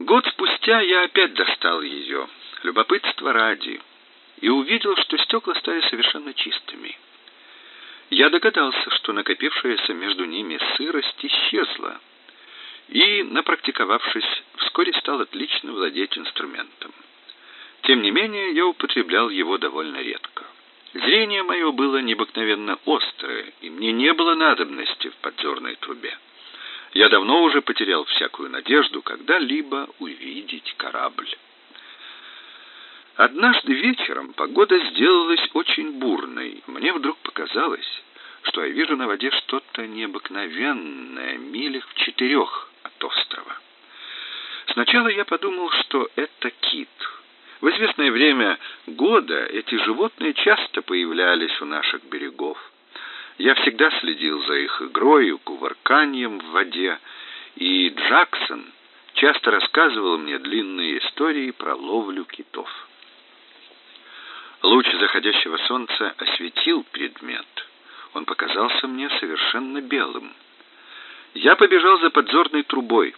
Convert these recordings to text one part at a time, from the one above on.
Год спустя я опять достал ее, любопытство ради, и увидел, что стекла стали совершенно чистыми. Я догадался, что накопившаяся между ними сырость исчезла, и, напрактиковавшись, вскоре стал отлично владеть инструментом. Тем не менее, я употреблял его довольно редко. Зрение мое было необыкновенно острое, и мне не было надобности в подзорной трубе. Я давно уже потерял всякую надежду когда-либо увидеть корабль. Однажды вечером погода сделалась очень бурной. Мне вдруг показалось, что я вижу на воде что-то необыкновенное, милях в четырех от острова. Сначала я подумал, что это кит. В известное время года эти животные часто появлялись у наших берегов. Я всегда следил за их игрой и кувырканием в воде, и Джексон часто рассказывал мне длинные истории про ловлю китов. Луч заходящего солнца осветил предмет. Он показался мне совершенно белым. Я побежал за подзорной трубой,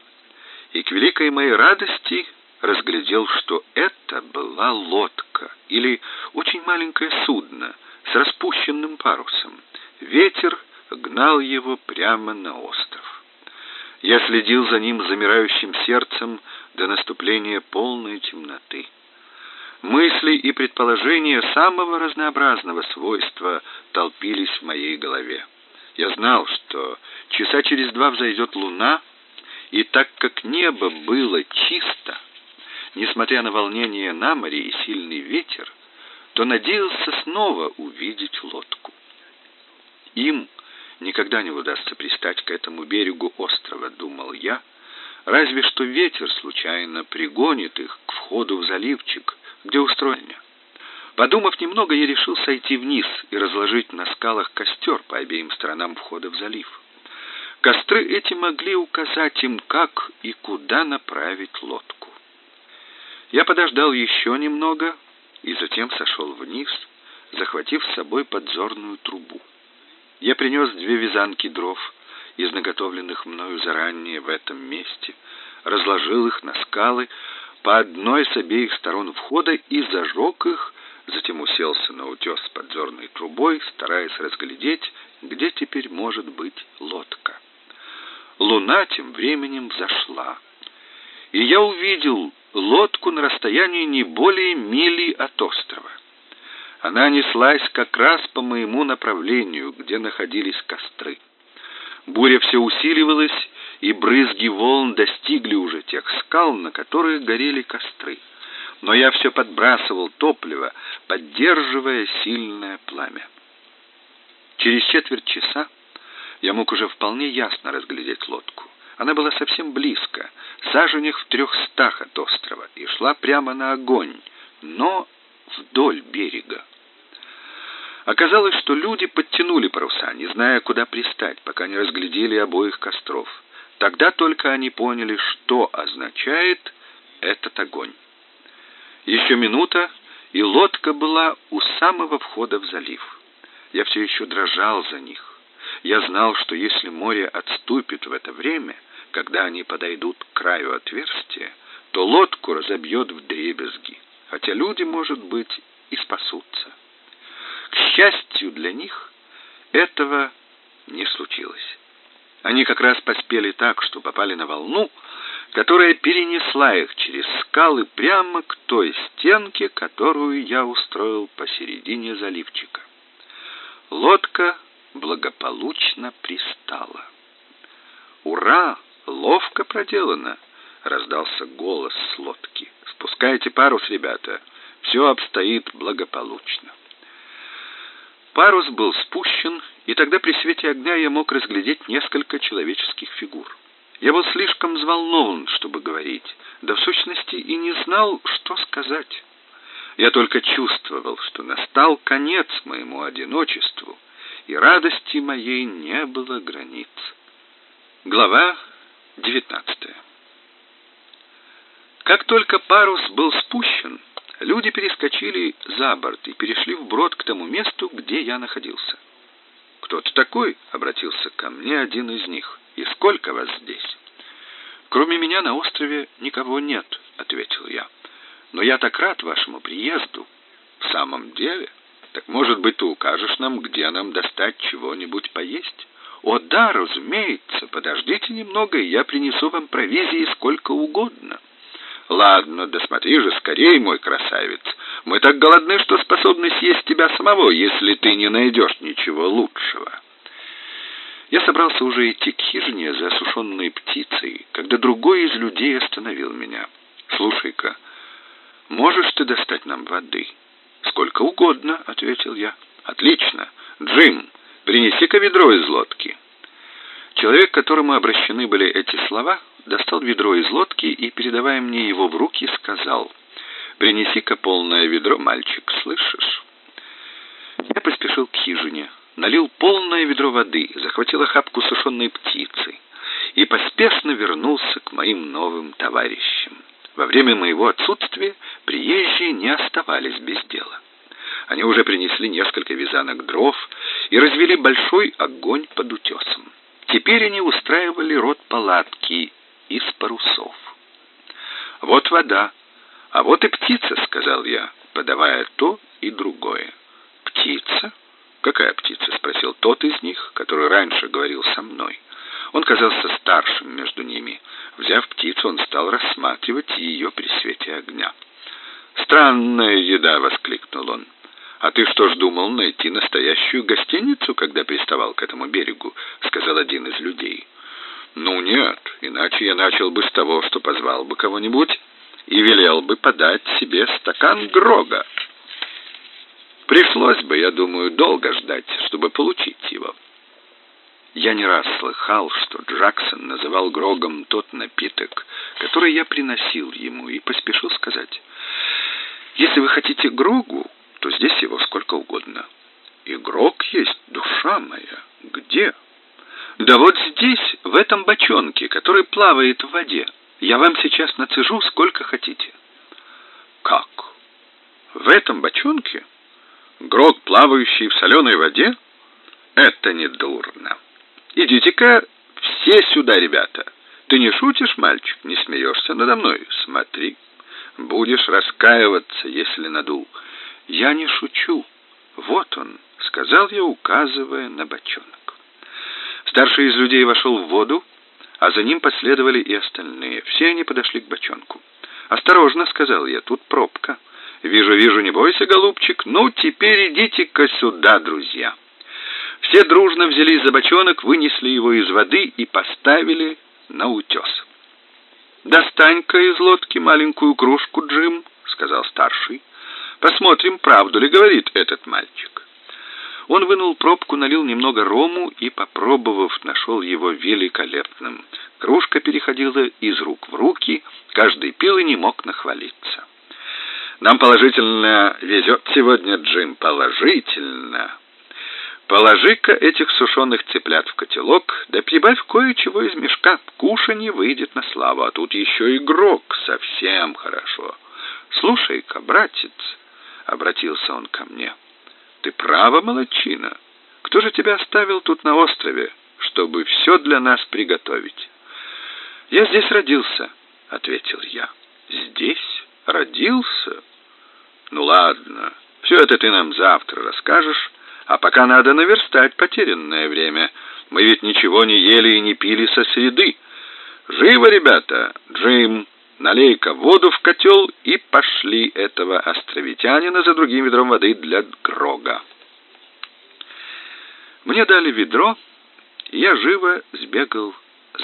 и к великой моей радости разглядел, что это была лодка или очень маленькое судно с распущенным парусом. Ветер гнал его прямо на остров. Я следил за ним замирающим сердцем до наступления полной темноты. Мысли и предположения самого разнообразного свойства толпились в моей голове. Я знал, что часа через два взойдет луна, и так как небо было чисто, несмотря на волнение на море и сильный ветер, то надеялся снова увидеть лодку. Им никогда не удастся пристать к этому берегу острова, думал я, разве что ветер случайно пригонит их к входу в заливчик, где устроение. Подумав немного, я решил сойти вниз и разложить на скалах костер по обеим сторонам входа в залив. Костры эти могли указать им, как и куда направить лодку. Я подождал еще немного и затем сошел вниз, захватив с собой подзорную трубу. Я принес две вязанки дров из наготовленных мною заранее в этом месте, разложил их на скалы по одной с обеих сторон входа и зажег их, затем уселся на утес с подзорной трубой, стараясь разглядеть, где теперь может быть лодка. Луна тем временем взошла, и я увидел лодку на расстоянии не более мили от острова. Она неслась как раз по моему направлению, где находились костры. Буря все усиливалась, и брызги волн достигли уже тех скал, на которых горели костры. Но я все подбрасывал топливо, поддерживая сильное пламя. Через четверть часа я мог уже вполне ясно разглядеть лодку. Она была совсем близко, саженях в трехстах от острова, и шла прямо на огонь, но вдоль берега. Оказалось, что люди подтянули паруса, не зная, куда пристать, пока не разглядели обоих костров. Тогда только они поняли, что означает этот огонь. Еще минута, и лодка была у самого входа в залив. Я все еще дрожал за них. Я знал, что если море отступит в это время, когда они подойдут к краю отверстия, то лодку разобьет в дребезги, хотя люди, может быть, и спасутся. К счастью для них, этого не случилось. Они как раз поспели так, что попали на волну, которая перенесла их через скалы прямо к той стенке, которую я устроил посередине заливчика. Лодка благополучно пристала. «Ура! Ловко проделано!» — раздался голос с лодки. «Спускайте парус, ребята! Все обстоит благополучно!» Парус был спущен, и тогда при свете огня я мог разглядеть несколько человеческих фигур. Я был слишком взволнован, чтобы говорить, да в сущности и не знал, что сказать. Я только чувствовал, что настал конец моему одиночеству, и радости моей не было границ. Глава 19 Как только парус был спущен, Люди перескочили за борт и перешли вброд к тому месту, где я находился. «Кто ты такой?» — обратился ко мне один из них. «И сколько вас здесь?» Кроме меня на острове никого нет, ответил я. Но я так рад вашему приезду. В самом деле? Так может быть, ты укажешь нам, где нам достать чего-нибудь поесть? О, да, разумеется. Подождите немного, и я принесу вам провизии сколько угодно. Ладно, да смотри же скорее, мой красавец. Мы так голодны, что способны съесть тебя самого, если ты не найдешь ничего лучшего. Я собрался уже идти к хижине за осушенной птицей, когда другой из людей остановил меня. «Слушай-ка, можешь ты достать нам воды?» «Сколько угодно», — ответил я. «Отлично. Джим, принеси-ка ведро из лодки». Человек, к которому обращены были эти слова, достал ведро из лодки и, передавая мне его в руки, сказал, «Принеси-ка полное ведро, мальчик, слышишь?» Я поспешил к хижине налил полное ведро воды, захватил охапку сушеной птицы и поспешно вернулся к моим новым товарищам. Во время моего отсутствия приезжие не оставались без дела. Они уже принесли несколько вязанок дров и развели большой огонь под утесом. Теперь они устраивали рот палатки из парусов. «Вот вода, а вот и птица», — сказал я, подавая то и другое. «Птица?» «Какая птица?» — спросил тот из них, который раньше говорил со мной. Он казался старшим между ними. Взяв птицу, он стал рассматривать ее при свете огня. «Странная еда!» — воскликнул он. «А ты что ж думал найти настоящую гостиницу, когда приставал к этому берегу?» — сказал один из людей. «Ну нет, иначе я начал бы с того, что позвал бы кого-нибудь и велел бы подать себе стакан Грога». Пришлось бы, я думаю, долго ждать, чтобы получить его. Я не раз слыхал, что Джексон называл Грогом тот напиток, который я приносил ему, и поспешил сказать, «Если вы хотите Грогу, то здесь его сколько угодно». «И Грог есть, душа моя. Где?» «Да вот здесь, в этом бочонке, который плавает в воде. Я вам сейчас нацежу сколько хотите». «Как? В этом бочонке?» Грот, плавающий в соленой воде? Это не дурно. Идите-ка все сюда, ребята. Ты не шутишь, мальчик? Не смеешься надо мной? Смотри. Будешь раскаиваться, если надул. Я не шучу. Вот он, сказал я, указывая на бочонок. Старший из людей вошел в воду, а за ним последовали и остальные. Все они подошли к бочонку. «Осторожно», — сказал я, — «тут пробка». «Вижу, вижу, не бойся, голубчик. Ну, теперь идите-ка сюда, друзья». Все дружно взялись за бочонок, вынесли его из воды и поставили на утес. «Достань-ка из лодки маленькую кружку, Джим», — сказал старший. «Посмотрим, правду ли говорит этот мальчик». Он вынул пробку, налил немного рому и, попробовав, нашел его великолепным. Кружка переходила из рук в руки, каждый пил и не мог нахвалиться. Нам положительно везет сегодня, Джим, положительно. Положи-ка этих сушеных цыплят в котелок, да прибавь кое-чего из мешка. Кушанье выйдет на славу, а тут еще игрок, совсем хорошо. Слушай-ка, братец, — обратился он ко мне, — ты право, молодчина. Кто же тебя оставил тут на острове, чтобы все для нас приготовить? Я здесь родился, — ответил я. Здесь? Родился? Ну ладно, все это ты нам завтра расскажешь, а пока надо наверстать потерянное время. Мы ведь ничего не ели и не пили со среды. Живо, ребята! Джим, налей-ка воду в котел и пошли этого островитянина за другим ведром воды для Грога. Мне дали ведро, и я живо сбегал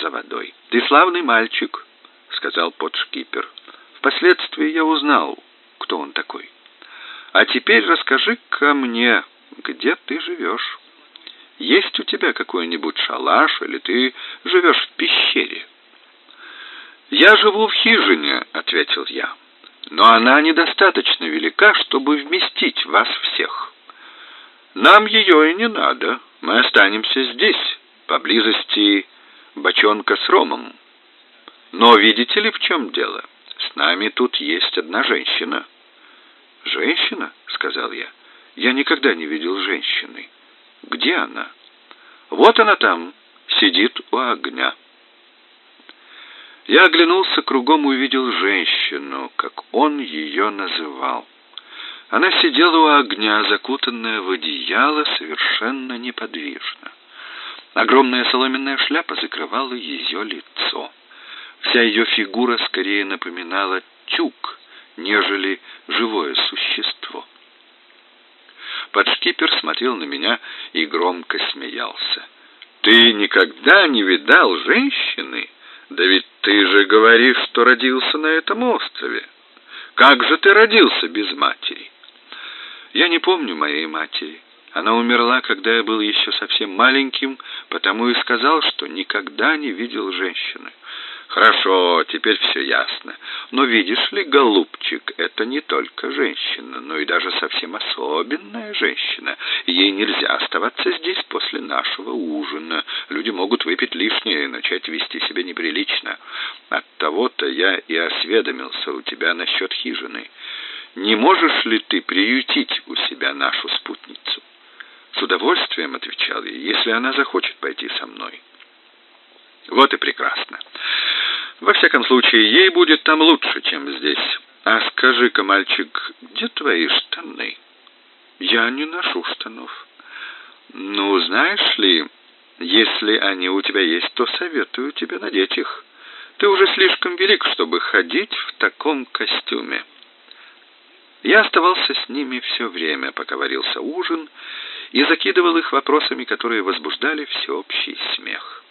за водой. «Ты славный мальчик», — сказал подшкипер. Впоследствии я узнал, кто он такой. А теперь расскажи-ка мне, где ты живешь? Есть у тебя какой-нибудь шалаш, или ты живешь в пещере?» «Я живу в хижине», — ответил я. «Но она недостаточно велика, чтобы вместить вас всех. Нам ее и не надо. Мы останемся здесь, поблизости бочонка с ромом. Но видите ли, в чем дело? С нами тут есть одна женщина». «Женщина?» — сказал я. «Я никогда не видел женщины. Где она?» «Вот она там, сидит у огня». Я оглянулся кругом и увидел женщину, как он ее называл. Она сидела у огня, закутанная в одеяло, совершенно неподвижно. Огромная соломенная шляпа закрывала ее лицо. Вся ее фигура скорее напоминала тюк, нежели живое существо. Подшкипер смотрел на меня и громко смеялся. «Ты никогда не видал женщины? Да ведь ты же говоришь, что родился на этом острове. Как же ты родился без матери?» Я не помню моей матери. Она умерла, когда я был еще совсем маленьким, потому и сказал, что никогда не видел женщины. Хорошо, теперь все ясно. Но видишь ли, голубчик, это не только женщина, но и даже совсем особенная женщина. Ей нельзя оставаться здесь после нашего ужина. Люди могут выпить лишнее и начать вести себя неприлично. От того-то я и осведомился у тебя насчет хижины не можешь ли ты приютить у себя нашу спутницу? С удовольствием отвечал я, если она захочет пойти со мной. Вот и прекрасно. Во всяком случае, ей будет там лучше, чем здесь. А скажи-ка, мальчик, где твои штаны? Я не ношу штанов. Ну, знаешь ли, если они у тебя есть, то советую тебе надеть их. Ты уже слишком велик, чтобы ходить в таком костюме. Я оставался с ними все время, пока варился ужин, и закидывал их вопросами, которые возбуждали всеобщий смех.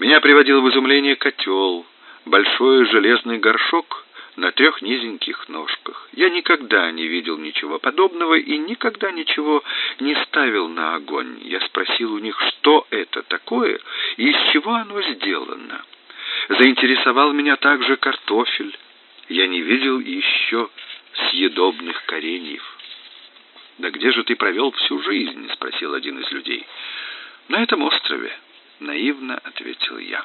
Меня приводил в изумление котел, большой железный горшок на трех низеньких ножках. Я никогда не видел ничего подобного и никогда ничего не ставил на огонь. Я спросил у них, что это такое и из чего оно сделано. Заинтересовал меня также картофель. Я не видел еще съедобных кореньев. «Да где же ты провел всю жизнь?» — спросил один из людей. «На этом острове», — наивно ответил я.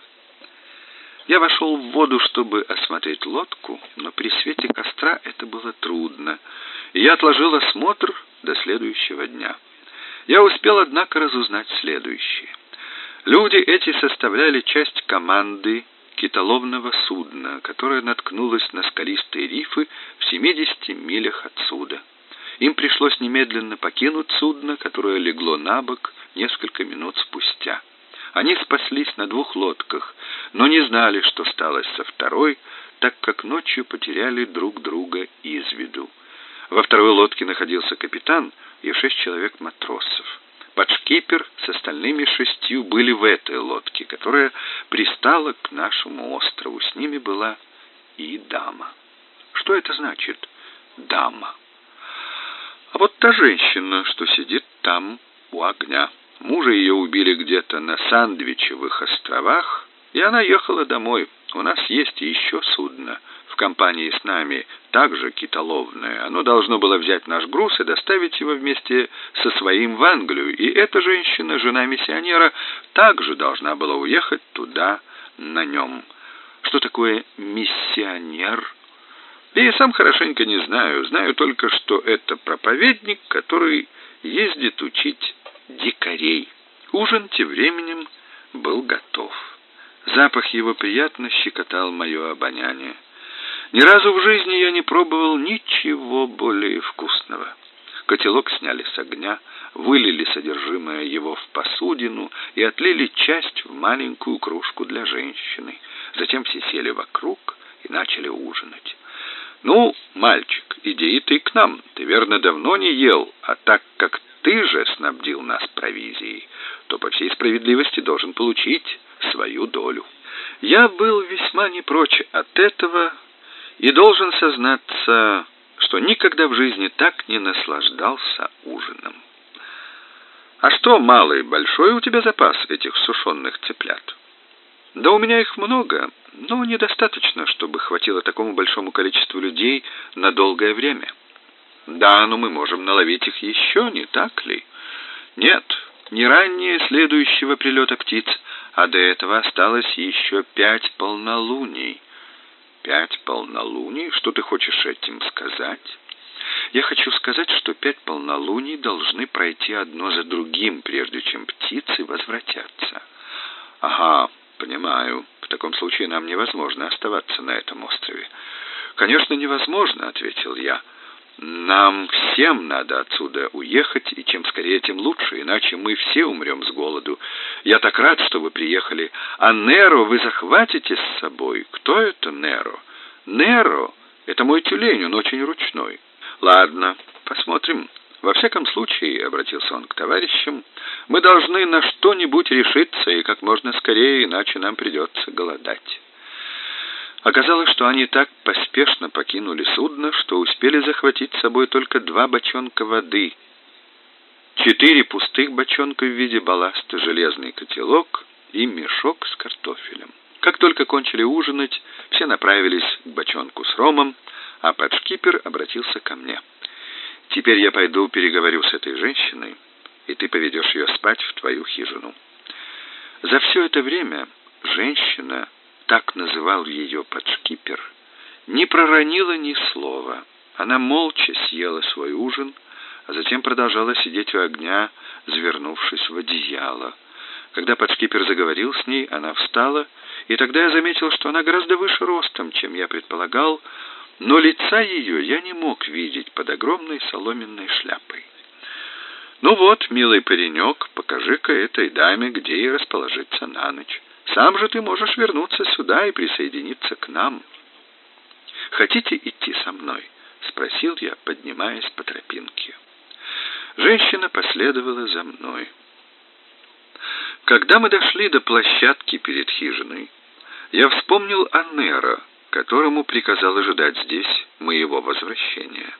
Я вошел в воду, чтобы осмотреть лодку, но при свете костра это было трудно, и я отложил осмотр до следующего дня. Я успел, однако, разузнать следующее. Люди эти составляли часть команды китоловного судна, которое наткнулось на скалистые рифы в 70 милях отсюда. Им пришлось немедленно покинуть судно, которое легло на бок несколько минут спустя. Они спаслись на двух лодках, но не знали, что стало со второй, так как ночью потеряли друг друга из виду. Во второй лодке находился капитан и шесть человек матросов. Подшкипер с остальными шестью были в этой лодке, которая пристала к нашему острову. С ними была и дама. Что это значит «дама»? А вот та женщина, что сидит там у огня. Мужа ее убили где-то на Сандвичевых островах, и она ехала домой. У нас есть еще судно в компании с нами, также китоловное. Оно должно было взять наш груз и доставить его вместе со своим в Англию. И эта женщина, жена миссионера, также должна была уехать туда на нем. Что такое миссионер? Я сам хорошенько не знаю. Знаю только, что это проповедник, который ездит учить дикарей. Ужин тем временем был готов. Запах его приятно щекотал мое обоняние. Ни разу в жизни я не пробовал ничего более вкусного. Котелок сняли с огня, вылили содержимое его в посудину и отлили часть в маленькую кружку для женщины. Затем все сели вокруг и начали ужинать. «Ну, мальчик, иди и ты к нам. Ты, верно, давно не ел, а так как ты же снабдил нас провизией, то по всей справедливости должен получить свою долю». Я был весьма не прочь от этого, и должен сознаться, что никогда в жизни так не наслаждался ужином. А что, малый, большой у тебя запас этих сушеных цыплят? Да у меня их много, но недостаточно, чтобы хватило такому большому количеству людей на долгое время. Да, но мы можем наловить их еще, не так ли? Нет, не ранее следующего прилета птиц, а до этого осталось еще пять полнолуний. Пять полнолуний? Что ты хочешь этим сказать? Я хочу сказать, что пять полнолуний должны пройти одно за другим, прежде чем птицы возвратятся. Ага, понимаю. В таком случае нам невозможно оставаться на этом острове. Конечно, невозможно, ответил я. Нам всем надо отсюда уехать, и чем скорее, тем лучше, иначе мы все умрем с голоду. Я так рад, что вы приехали. А Неро вы захватите с собой? Кто это Неро? Неро — это мой тюлень, он очень ручной. Ладно, посмотрим. Во всяком случае, — обратился он к товарищам, — мы должны на что-нибудь решиться, и как можно скорее, иначе нам придется голодать. Оказалось, что они так поспешно покинули судно, что успели захватить с собой только два бочонка воды, четыре пустых бочонка в виде балласта, железный котелок и мешок с картофелем. Как только кончили ужинать, все направились к бочонку с ромом, а подшкипер обратился ко мне. «Теперь я пойду переговорю с этой женщиной, и ты поведешь ее спать в твою хижину». За все это время женщина так называл ее подшкипер, не проронила ни слова. Она молча съела свой ужин, а затем продолжала сидеть у огня, завернувшись в одеяло. Когда подшкипер заговорил с ней, она встала, и тогда я заметил, что она гораздо выше ростом, чем я предполагал, но лица ее я не мог видеть под огромной соломенной шляпой. «Ну вот, милый паренек, покажи-ка этой даме, где ей расположиться на ночь. Сам же ты можешь вернуться сюда и присоединиться к нам. Хотите идти со мной? спросил я, поднимаясь по тропинке. Женщина последовала за мной. Когда мы дошли до площадки перед хижиной, я вспомнил о Неро, которому приказал ожидать здесь моего возвращения.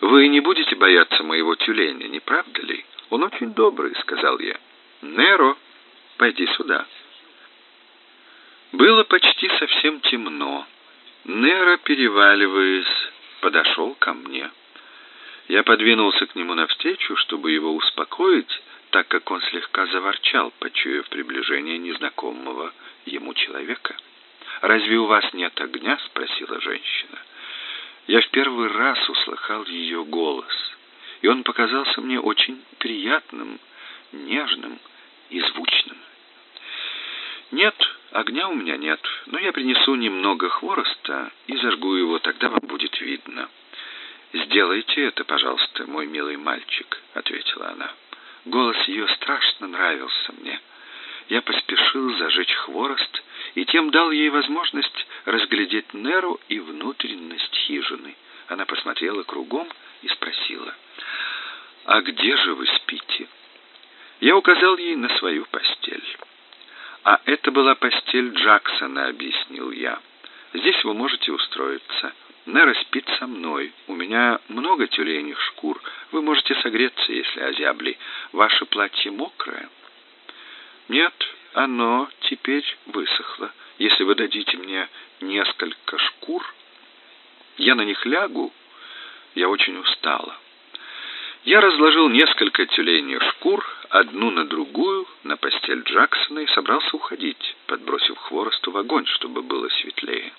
Вы не будете бояться моего тюленя, не правда ли? Он очень добрый, сказал я. Неро, пойди сюда. Было почти совсем темно. Нера, переваливаясь, подошел ко мне. Я подвинулся к нему навстречу, чтобы его успокоить, так как он слегка заворчал, почуяв приближение незнакомого ему человека. «Разве у вас нет огня?» — спросила женщина. Я в первый раз услыхал ее голос, и он показался мне очень приятным, нежным и звучным. «Нет, огня у меня нет, но я принесу немного хвороста и зажгу его, тогда вам будет видно». «Сделайте это, пожалуйста, мой милый мальчик», — ответила она. Голос ее страшно нравился мне. Я поспешил зажечь хворост и тем дал ей возможность разглядеть Неру и внутренность хижины. Она посмотрела кругом и спросила, «А где же вы спите?» Я указал ей на свою постель. «А это была постель Джексона», — объяснил я. «Здесь вы можете устроиться. Нера спит со мной. У меня много тюленях шкур. Вы можете согреться, если озябли. Ваше платье мокрое?» «Нет, оно теперь высохло. Если вы дадите мне несколько шкур, я на них лягу. Я очень устала». Я разложил несколько тюленей шкур, одну на другую, на постель Джексона и собрался уходить, подбросив хворосту в огонь, чтобы было светлее.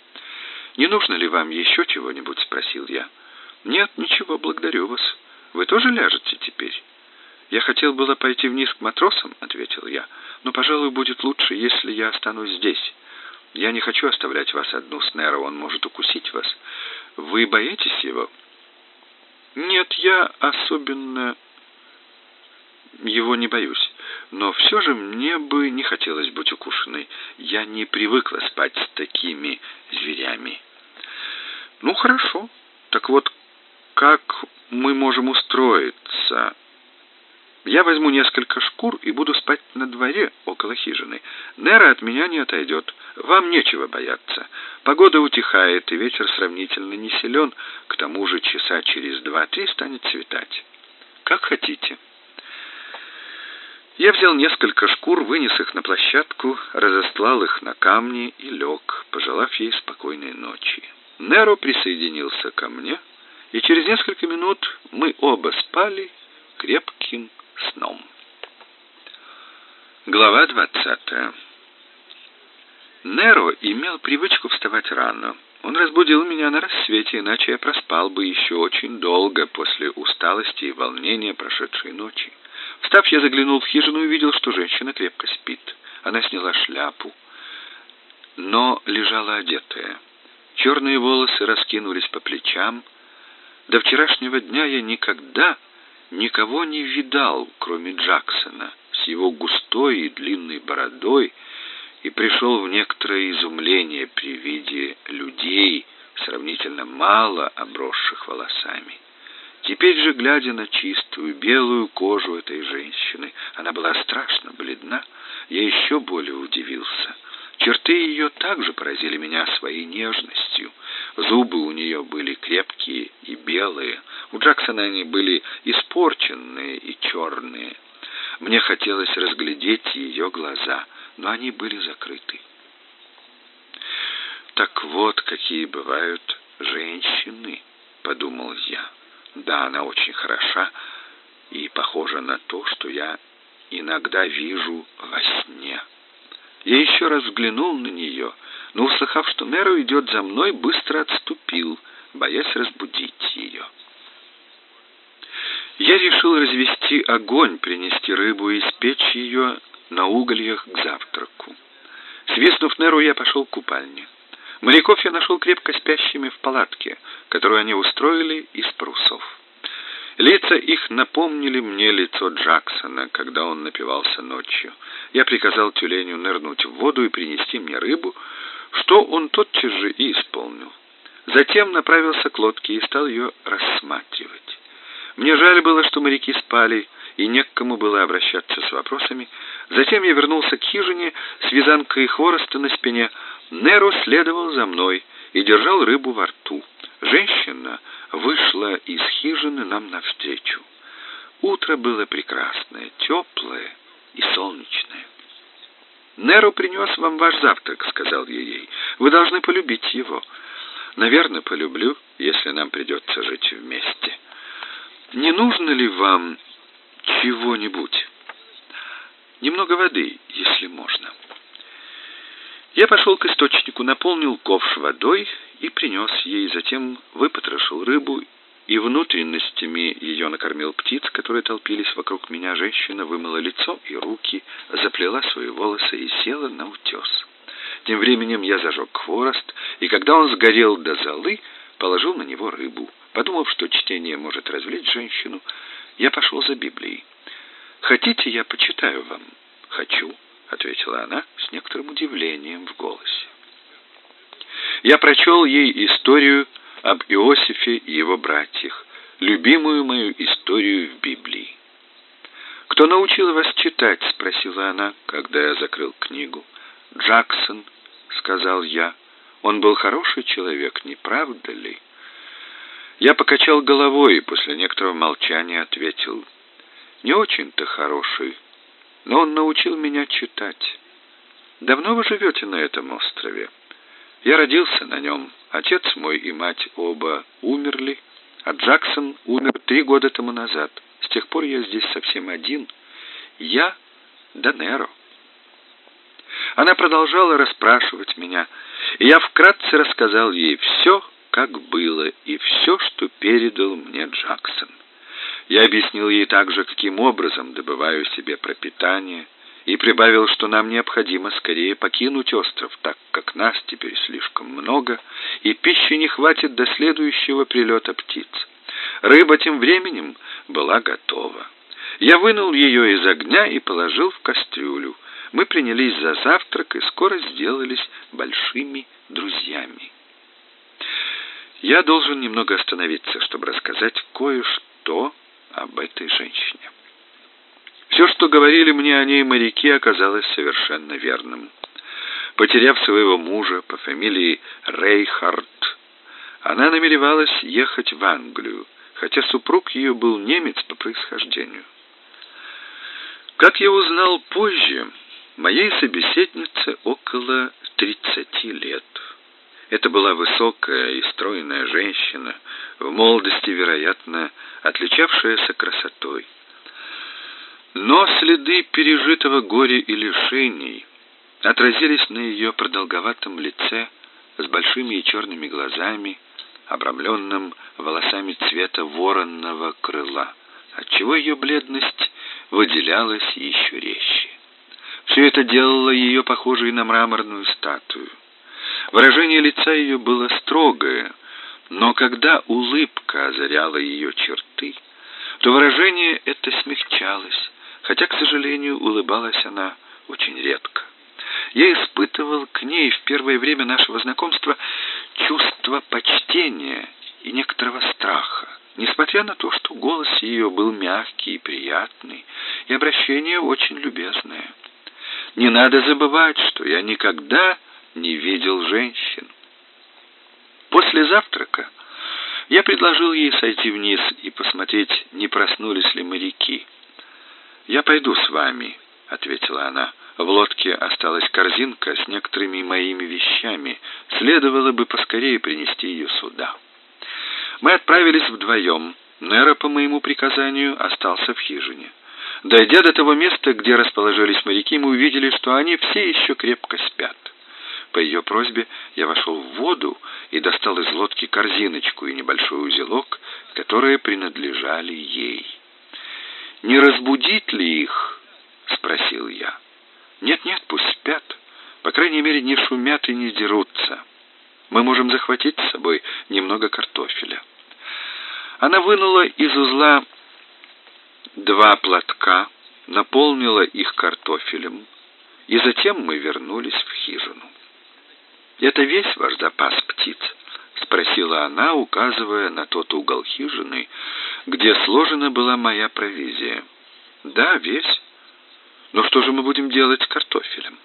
«Не нужно ли вам еще чего-нибудь?» — спросил я. «Нет, ничего, благодарю вас. Вы тоже ляжете теперь?» «Я хотел было пойти вниз к матросам», — ответил я, «но, пожалуй, будет лучше, если я останусь здесь. Я не хочу оставлять вас одну с Неро, он может укусить вас. Вы боитесь его?» Нет, я особенно его не боюсь. Но все же мне бы не хотелось быть укушенной. Я не привыкла спать с такими зверями. Ну, хорошо. Так вот, как мы можем устроиться? Я возьму несколько шкур и буду спать на дворе около хижины. Нера от меня не отойдет. Вам нечего бояться. Погода утихает, и ветер сравнительно не силен. К тому же часа через два-три станет цветать. Как хотите. Я взял несколько шкур, вынес их на площадку, разостлал их на камни и лег, пожелав ей спокойной ночи. Неро присоединился ко мне, и через несколько минут мы оба спали крепким сном. Глава двадцатая. Неро имел привычку вставать рано. Он разбудил меня на рассвете, иначе я проспал бы еще очень долго после усталости и волнения прошедшей ночи. Встав, я заглянул в хижину и увидел, что женщина крепко спит. Она сняла шляпу. но лежала одетая. Черные волосы раскинулись по плечам. До вчерашнего дня я никогда никого не видал, кроме Джексона, с его густой и длинной бородой, и пришел в некоторое изумление при виде людей, сравнительно мало обросших волосами. Теперь же, глядя на чистую белую кожу этой женщины, она была страшно бледна, я еще более удивился. Черты ее также поразили меня своей нежностью. Зубы у нее были крепкие и белые. У Джексона они были испорченные и черные. Мне хотелось разглядеть ее глаза, но они были закрыты. «Так вот, какие бывают женщины», — подумал я. «Да, она очень хороша и похожа на то, что я иногда вижу во сне». Я еще раз взглянул на нее, но, услыхав, что Неро идет за мной, быстро отступил, боясь разбудить ее. Я решил развести огонь, принести рыбу и испечь ее на угольях к завтраку. Свистнув Неру, я пошел к купальне. Моряков я нашел крепко спящими в палатке, которую они устроили из парусов. Лица их напомнили мне лицо Джексона, когда он напивался ночью. Я приказал тюленю нырнуть в воду и принести мне рыбу, что он тотчас же и исполнил. Затем направился к лодке и стал ее рассматривать. Мне жаль было, что моряки спали, и не к кому было обращаться с вопросами. Затем я вернулся к хижине с вязанкой хвороста на спине. Неро следовал за мной и держал рыбу во рту. Женщина вышла из хижины нам навстречу. Утро было прекрасное, теплое и солнечное. «Неро принес вам ваш завтрак», — сказал я ей. «Вы должны полюбить его». «Наверное, полюблю, если нам придется жить вместе». «Не нужно ли вам чего-нибудь?» «Немного воды, если можно». Я пошел к источнику, наполнил ковш водой и принес ей, затем выпотрошил рыбу и внутренностями ее накормил птиц, которые толпились вокруг меня. Женщина вымыла лицо и руки, заплела свои волосы и села на утес. Тем временем я зажег хворост, и когда он сгорел до золы, положил на него рыбу. Подумав, что чтение может развлечь женщину, я пошел за Библией. «Хотите, я почитаю вам?» «Хочу», — ответила она с некоторым удивлением в голосе я прочел ей историю об Иосифе и его братьях, любимую мою историю в Библии. «Кто научил вас читать?» — спросила она, когда я закрыл книгу. «Джексон», — сказал я. «Он был хороший человек, не правда ли?» Я покачал головой и после некоторого молчания ответил. «Не очень-то хороший, но он научил меня читать. Давно вы живете на этом острове?» Я родился на нем. Отец мой и мать оба умерли, а Джексон умер три года тому назад. С тех пор я здесь совсем один. Я Данеро. Она продолжала расспрашивать меня, и я вкратце рассказал ей все, как было, и все, что передал мне Джексон. Я объяснил ей также, каким образом добываю себе пропитание, и прибавил, что нам необходимо скорее покинуть остров, так как нас теперь слишком много, и пищи не хватит до следующего прилета птиц. Рыба тем временем была готова. Я вынул ее из огня и положил в кастрюлю. Мы принялись за завтрак и скоро сделались большими друзьями. Я должен немного остановиться, чтобы рассказать кое-что об этой женщине. Все, что говорили мне о ней моряки, оказалось совершенно верным. Потеряв своего мужа по фамилии Рейхард, она намеревалась ехать в Англию, хотя супруг ее был немец по происхождению. Как я узнал позже, моей собеседнице около 30 лет. Это была высокая и стройная женщина, в молодости, вероятно, отличавшаяся красотой. Но следы пережитого горя и лишений отразились на ее продолговатом лице с большими и черными глазами, обрамленным волосами цвета воронного крыла, отчего ее бледность выделялась еще резче. Все это делало ее похожей на мраморную статую. Выражение лица ее было строгое, но когда улыбка озаряла ее черты, то выражение это смягчалось, хотя, к сожалению, улыбалась она очень редко. Я испытывал к ней в первое время нашего знакомства чувство почтения и некоторого страха, несмотря на то, что голос ее был мягкий и приятный, и обращение очень любезное. Не надо забывать, что я никогда не видел женщин. После завтрака я предложил ей сойти вниз и посмотреть, не проснулись ли моряки. «Я пойду с вами», — ответила она. «В лодке осталась корзинка с некоторыми моими вещами. Следовало бы поскорее принести ее сюда». Мы отправились вдвоем. Нера, по моему приказанию, остался в хижине. Дойдя до того места, где расположились моряки, мы увидели, что они все еще крепко спят. По ее просьбе я вошел в воду и достал из лодки корзиночку и небольшой узелок, которые принадлежали ей. «Не разбудить ли их?» — спросил я. «Нет-нет, пусть спят. По крайней мере, не шумят и не дерутся. Мы можем захватить с собой немного картофеля». Она вынула из узла два платка, наполнила их картофелем, и затем мы вернулись в хижину. «Это весь ваш запас птиц?» — спросила она, указывая на тот угол хижины, где сложена была моя провизия. «Да, весь. Но что же мы будем делать с картофелем?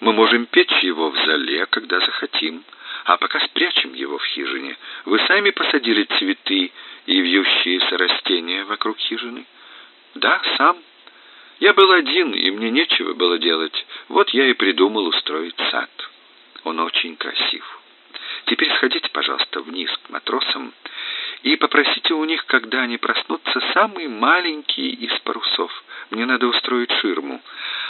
Мы можем печь его в зале, когда захотим, а пока спрячем его в хижине. Вы сами посадили цветы и вьющиеся растения вокруг хижины?» «Да, сам. Я был один, и мне нечего было делать. Вот я и придумал устроить сад». Он очень красив. Теперь сходите, пожалуйста, вниз к матросам и попросите у них, когда они проснутся, самый маленький из парусов. Мне надо устроить ширму.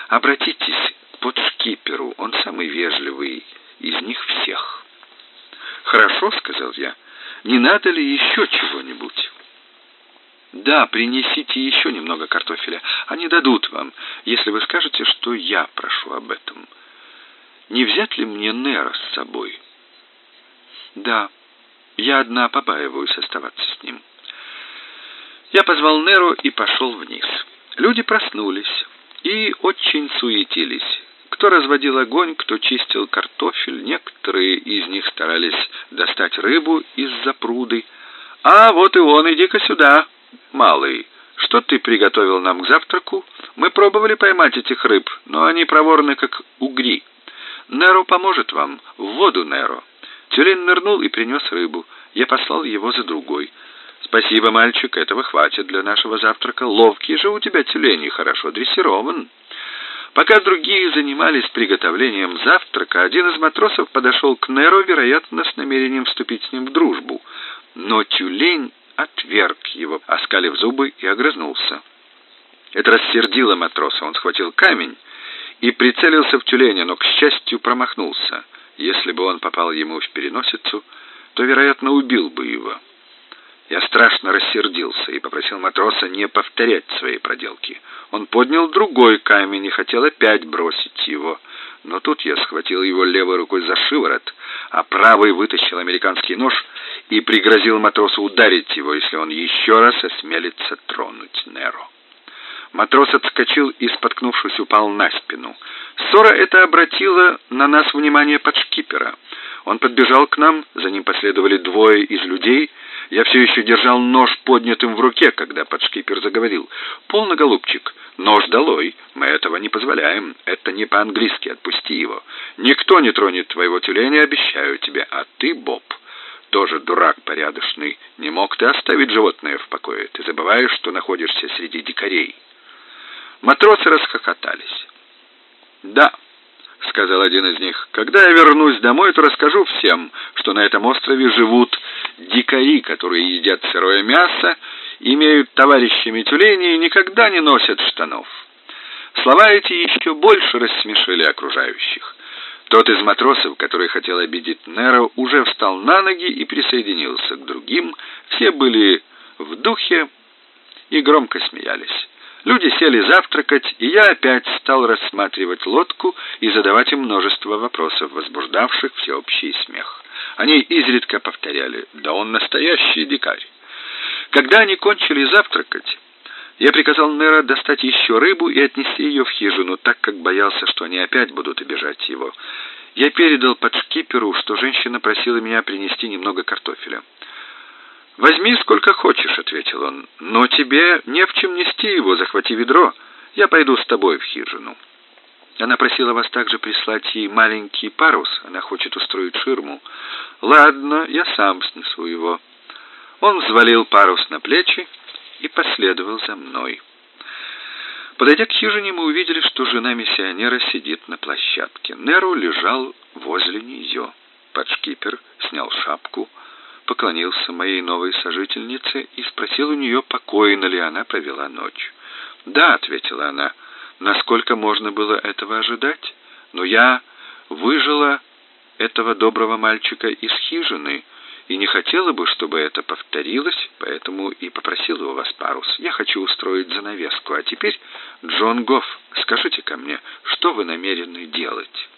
Обратитесь к подшкиперу, он самый вежливый из них всех. Хорошо, сказал я. Не надо ли еще чего-нибудь? Да, принесите еще немного картофеля. Они дадут вам, если вы скажете, что я прошу об этом не взять ли мне Нера с собой? Да, я одна побаиваюсь оставаться с ним. Я позвал Неру и пошел вниз. Люди проснулись и очень суетились. Кто разводил огонь, кто чистил картофель, некоторые из них старались достать рыбу из-за пруды. «А, вот и он, иди-ка сюда, малый. Что ты приготовил нам к завтраку? Мы пробовали поймать этих рыб, но они проворны, как угри». Неро поможет вам. В воду, Неро. Тюлень нырнул и принес рыбу. Я послал его за другой. Спасибо, мальчик, этого хватит для нашего завтрака. Ловкий же у тебя тюлень хорошо дрессирован. Пока другие занимались приготовлением завтрака, один из матросов подошел к Неро, вероятно, с намерением вступить с ним в дружбу. Но тюлень отверг его, оскалив зубы и огрызнулся. Это рассердило матроса. Он схватил камень и прицелился в тюленя, но, к счастью, промахнулся. Если бы он попал ему в переносицу, то, вероятно, убил бы его. Я страшно рассердился и попросил матроса не повторять свои проделки. Он поднял другой камень и хотел опять бросить его, но тут я схватил его левой рукой за шиворот, а правой вытащил американский нож и пригрозил матросу ударить его, если он еще раз осмелится тронуть Неро. Матрос отскочил и, споткнувшись, упал на спину. Ссора эта обратила на нас внимание подшкипера. Он подбежал к нам, за ним последовали двое из людей. Я все еще держал нож поднятым в руке, когда подшкипер заговорил. «Полно, голубчик, нож долой, мы этого не позволяем. Это не по-английски, отпусти его. Никто не тронет твоего тюленя, обещаю тебе. А ты, Боб, тоже дурак порядочный. Не мог ты оставить животное в покое. Ты забываешь, что находишься среди дикарей». Матросы расхохотались. «Да», — сказал один из них, — «когда я вернусь домой, то расскажу всем, что на этом острове живут дикари, которые едят сырое мясо, имеют товарищами тюлени и никогда не носят штанов». Слова эти еще больше рассмешили окружающих. Тот из матросов, который хотел обидеть Неро, уже встал на ноги и присоединился к другим. Все были в духе и громко смеялись. Люди сели завтракать, и я опять стал рассматривать лодку и задавать им множество вопросов, возбуждавших всеобщий смех. Они изредка повторяли «Да он настоящий дикарь». Когда они кончили завтракать, я приказал Нера достать еще рыбу и отнести ее в хижину, так как боялся, что они опять будут обижать его. Я передал под шкиперу, что женщина просила меня принести немного картофеля. «Возьми сколько хочешь», — ответил он, — «но тебе не в чем нести его, захвати ведро. Я пойду с тобой в хижину». Она просила вас также прислать ей маленький парус, она хочет устроить ширму. «Ладно, я сам снесу его». Он взвалил парус на плечи и последовал за мной. Подойдя к хижине, мы увидели, что жена миссионера сидит на площадке. Неру лежал возле нее. Подшкипер снял шапку, поклонился моей новой сожительнице и спросил у нее, покойно ли она провела ночь. «Да», — ответила она, — «насколько можно было этого ожидать? Но я выжила этого доброго мальчика из хижины, и не хотела бы, чтобы это повторилось, поэтому и попросила у вас парус. Я хочу устроить занавеску. А теперь, Джон Гофф, скажите ко мне, что вы намерены делать?»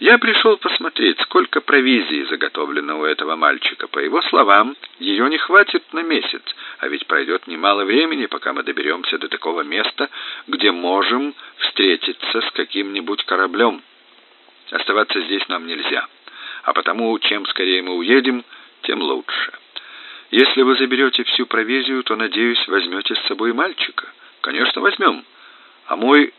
Я пришел посмотреть, сколько провизии заготовлено у этого мальчика. По его словам, ее не хватит на месяц, а ведь пройдет немало времени, пока мы доберемся до такого места, где можем встретиться с каким-нибудь кораблем. Оставаться здесь нам нельзя, а потому, чем скорее мы уедем, тем лучше. Если вы заберете всю провизию, то, надеюсь, возьмете с собой мальчика. Конечно, возьмем. А мой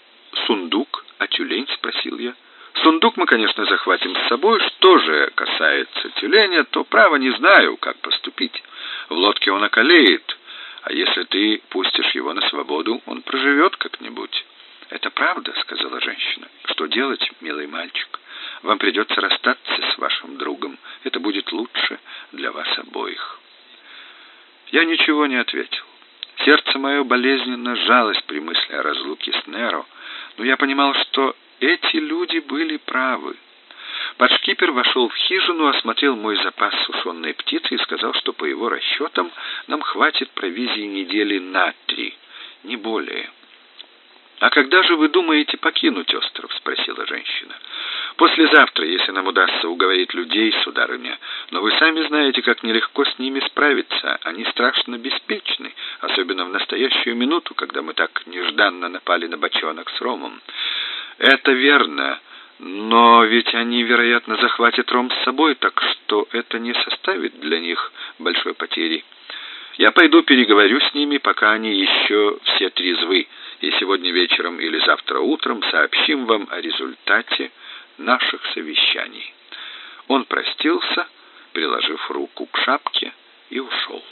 сундук, а тюлень, спросил я. Сундук мы, конечно, захватим с собой. Что же касается тюленя, то право не знаю, как поступить. В лодке он околеет, а если ты пустишь его на свободу, он проживет как-нибудь. «Это правда», — сказала женщина. «Что делать, милый мальчик? Вам придется расстаться с вашим другом. Это будет лучше для вас обоих». Я ничего не ответил. Сердце мое болезненно сжалось при мысли о разлуке с Неро, но я понимал, что эти люди были правы. Подшкипер вошел в хижину, осмотрел мой запас сушеной птицы и сказал, что по его расчетам нам хватит провизии недели на три, не более. «А когда же вы думаете покинуть остров?» — спросила женщина. «Послезавтра, если нам удастся уговорить людей, сударыня. Но вы сами знаете, как нелегко с ними справиться. Они страшно беспечны, особенно в настоящую минуту, когда мы так нежданно напали на бочонок с ромом. Это верно, но ведь они, вероятно, захватят ром с собой, так что это не составит для них большой потери. Я пойду переговорю с ними, пока они еще все трезвы, и сегодня вечером или завтра утром сообщим вам о результате наших совещаний. Он простился, приложив руку к шапке, и ушел.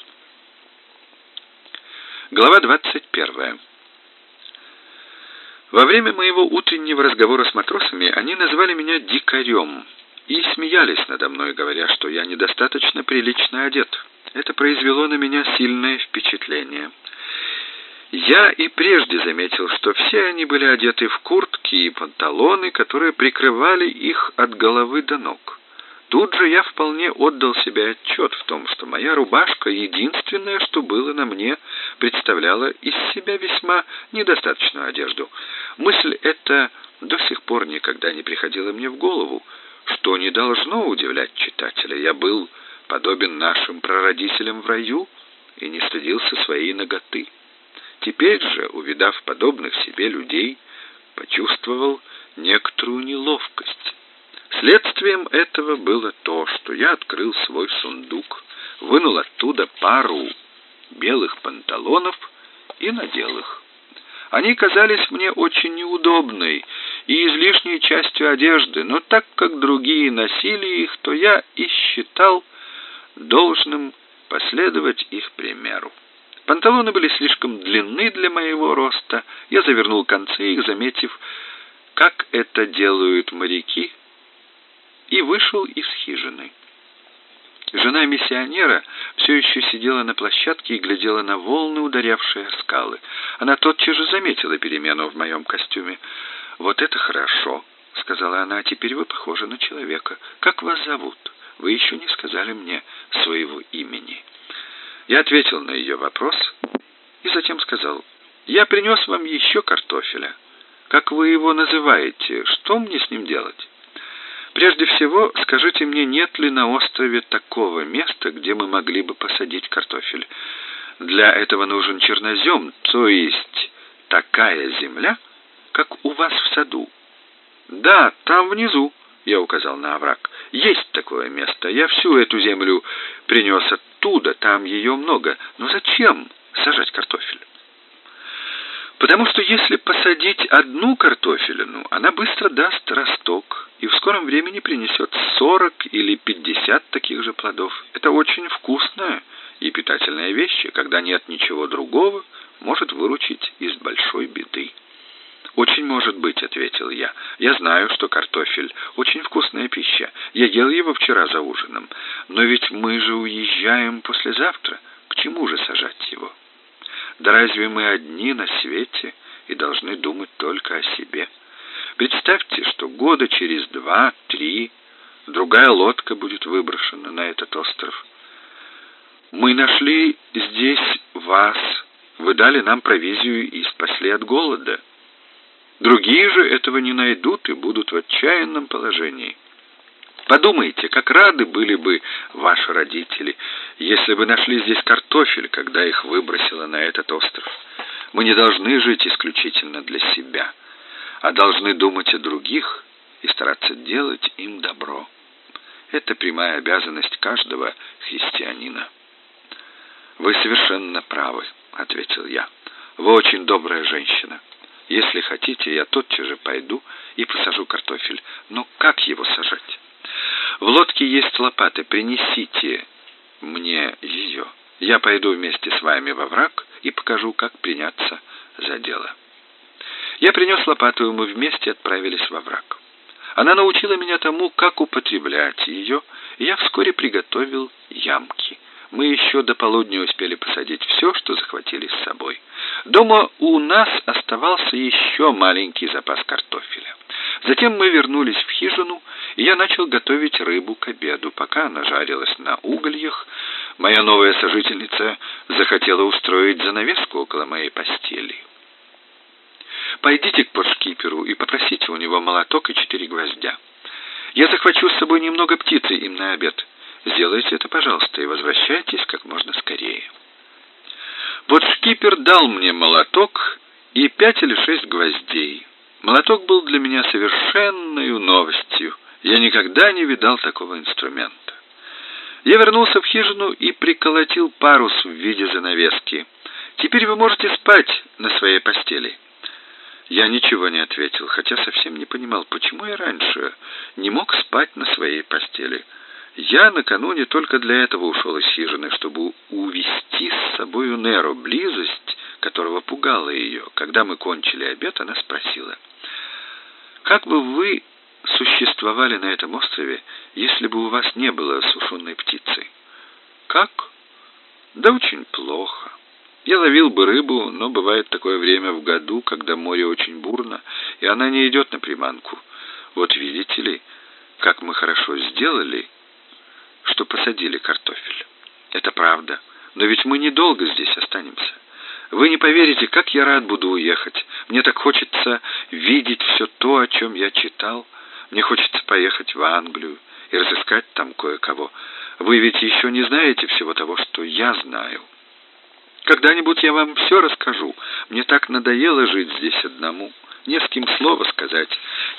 Глава двадцать первая. Во время моего утреннего разговора с матросами они назвали меня дикарем и смеялись надо мной, говоря, что я недостаточно прилично одет. Это произвело на меня сильное впечатление. Я и прежде заметил, что все они были одеты в куртки и панталоны, которые прикрывали их от головы до ног. Тут же я вполне отдал себе отчет в том, что моя рубашка, единственное, что было на мне, представляла из себя весьма недостаточную одежду. Мысль эта до сих пор никогда не приходила мне в голову, что не должно удивлять читателя. Я был подобен нашим прародителям в раю и не стыдился своей ноготы. Теперь же, увидав подобных себе людей, почувствовал некоторую неловкость. Следствием этого было то, что я открыл свой сундук, вынул оттуда пару белых панталонов и надел их. Они казались мне очень неудобной и излишней частью одежды, но так как другие носили их, то я и считал должным последовать их примеру. Панталоны были слишком длинны для моего роста. Я завернул концы их, заметив, как это делают моряки, и вышел из хижины. Жена миссионера все еще сидела на площадке и глядела на волны, ударявшие о скалы. Она тотчас же заметила перемену в моем костюме. «Вот это хорошо», — сказала она, — «теперь вы похожи на человека. Как вас зовут? Вы еще не сказали мне своего имени». Я ответил на ее вопрос и затем сказал, Я принес вам еще картофеля. Как вы его называете? Что мне с ним делать? Прежде всего, скажите мне, нет ли на острове такого места, где мы могли бы посадить картофель? Для этого нужен чернозем, то есть такая земля, как у вас в саду. Да, там внизу, я указал на овраг. Есть такое место. Я всю эту землю принес оттуда, там ее много. Но зачем сажать картофель? Потому что если посадить одну картофелину, она быстро даст росток и в скором времени принесет 40 или 50 таких же плодов. Это очень вкусная и питательная вещь, и когда нет ничего другого, может выручить из большой беды. «Очень может быть», — ответил я. «Я знаю, что картофель — очень вкусная пища. Я ел его вчера за ужином. Но ведь мы же уезжаем послезавтра. К чему же сажать его?» Да разве мы одни на свете и должны думать только о себе? Представьте, что года через два-три другая лодка будет выброшена на этот остров. Мы нашли здесь вас, вы дали нам провизию и спасли от голода. Другие же этого не найдут и будут в отчаянном положении. Подумайте, как рады были бы ваши родители, если бы нашли здесь картофель, когда их выбросило на этот остров. Мы не должны жить исключительно для себя, а должны думать о других и стараться делать им добро. Это прямая обязанность каждого христианина. Вы совершенно правы, ответил я. Вы очень добрая женщина. Если хотите, я тотчас же пойду и посажу картофель. Но как его сажать? В лодке есть лопаты, принесите мне ее. Я пойду вместе с вами во враг и покажу, как приняться за дело. Я принес лопату, и мы вместе отправились во враг. Она научила меня тому, как употреблять ее, и я вскоре приготовил ямки. Мы еще до полудня успели посадить все, что захватили с собой. Дома у нас оставался еще маленький запас картофеля. Затем мы вернулись в хижину, и я начал готовить рыбу к обеду. Пока она жарилась на угольях, моя новая сожительница захотела устроить занавеску около моей постели. «Пойдите к подшкиперу и попросите у него молоток и четыре гвоздя. Я захвачу с собой немного птицы им на обед. Сделайте это, пожалуйста, и возвращайтесь как можно скорее». Вот дал мне молоток и пять или шесть гвоздей. Молоток был для меня совершенной новостью. Я никогда не видал такого инструмента. Я вернулся в хижину и приколотил парус в виде занавески. Теперь вы можете спать на своей постели. Я ничего не ответил, хотя совсем не понимал, почему я раньше не мог спать на своей постели. Я накануне только для этого ушел из хижины, чтобы увести с собою Неру, близость которого пугала ее. Когда мы кончили обед, она спросила, «Как бы вы существовали на этом острове, если бы у вас не было сушеной птицы?» «Как?» «Да очень плохо. Я ловил бы рыбу, но бывает такое время в году, когда море очень бурно, и она не идет на приманку. Вот видите ли, как мы хорошо сделали, что посадили картофель. Это правда, но ведь мы недолго здесь останемся. Вы не поверите, как я рад буду уехать. Мне так хочется видеть все то, о чем я читал. Мне хочется поехать в Англию и разыскать там кое-кого. Вы ведь еще не знаете всего того, что я знаю. Когда-нибудь я вам все расскажу. Мне так надоело жить здесь одному. Не с кем слова сказать,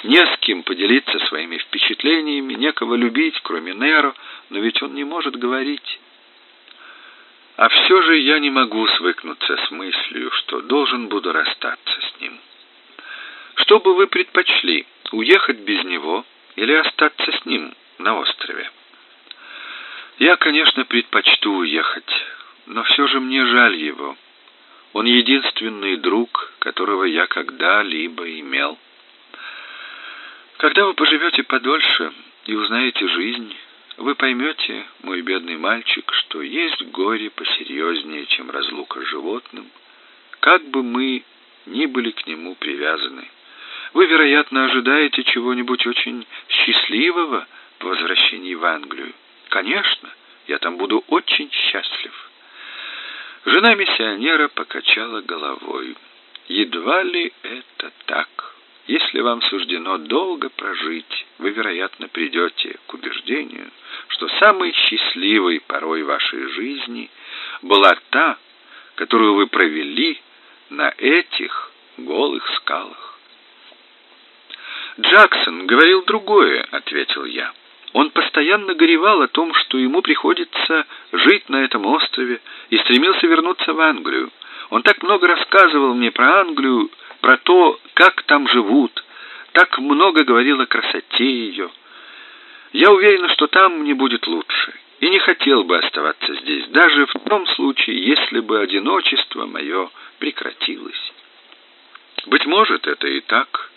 не с кем поделиться своими впечатлениями, некого любить, кроме Неро, но ведь он не может говорить. А все же я не могу свыкнуться с мыслью, что должен буду расстаться с ним. Что бы вы предпочли, уехать без него или остаться с ним на острове? Я, конечно, предпочту уехать, но все же мне жаль его. Он единственный друг, которого я когда-либо имел. Когда вы поживете подольше и узнаете жизнь, вы поймете, мой бедный мальчик, что есть горе посерьезнее, чем разлука с животным, как бы мы ни были к нему привязаны. Вы, вероятно, ожидаете чего-нибудь очень счастливого по возвращении в Англию. Конечно, я там буду очень счастлив. Жена миссионера покачала головой. Едва ли это так. Если вам суждено долго прожить, вы, вероятно, придете к убеждению, что самой счастливой порой вашей жизни была та, которую вы провели на этих голых скалах. Джексон говорил другое, ответил я. Он постоянно горевал о том, что ему приходится жить на этом острове и стремился вернуться в Англию. Он так много рассказывал мне про Англию, про то, как там живут, так много говорил о красоте ее. Я уверен, что там мне будет лучше, и не хотел бы оставаться здесь, даже в том случае, если бы одиночество мое прекратилось. Быть может, это и так,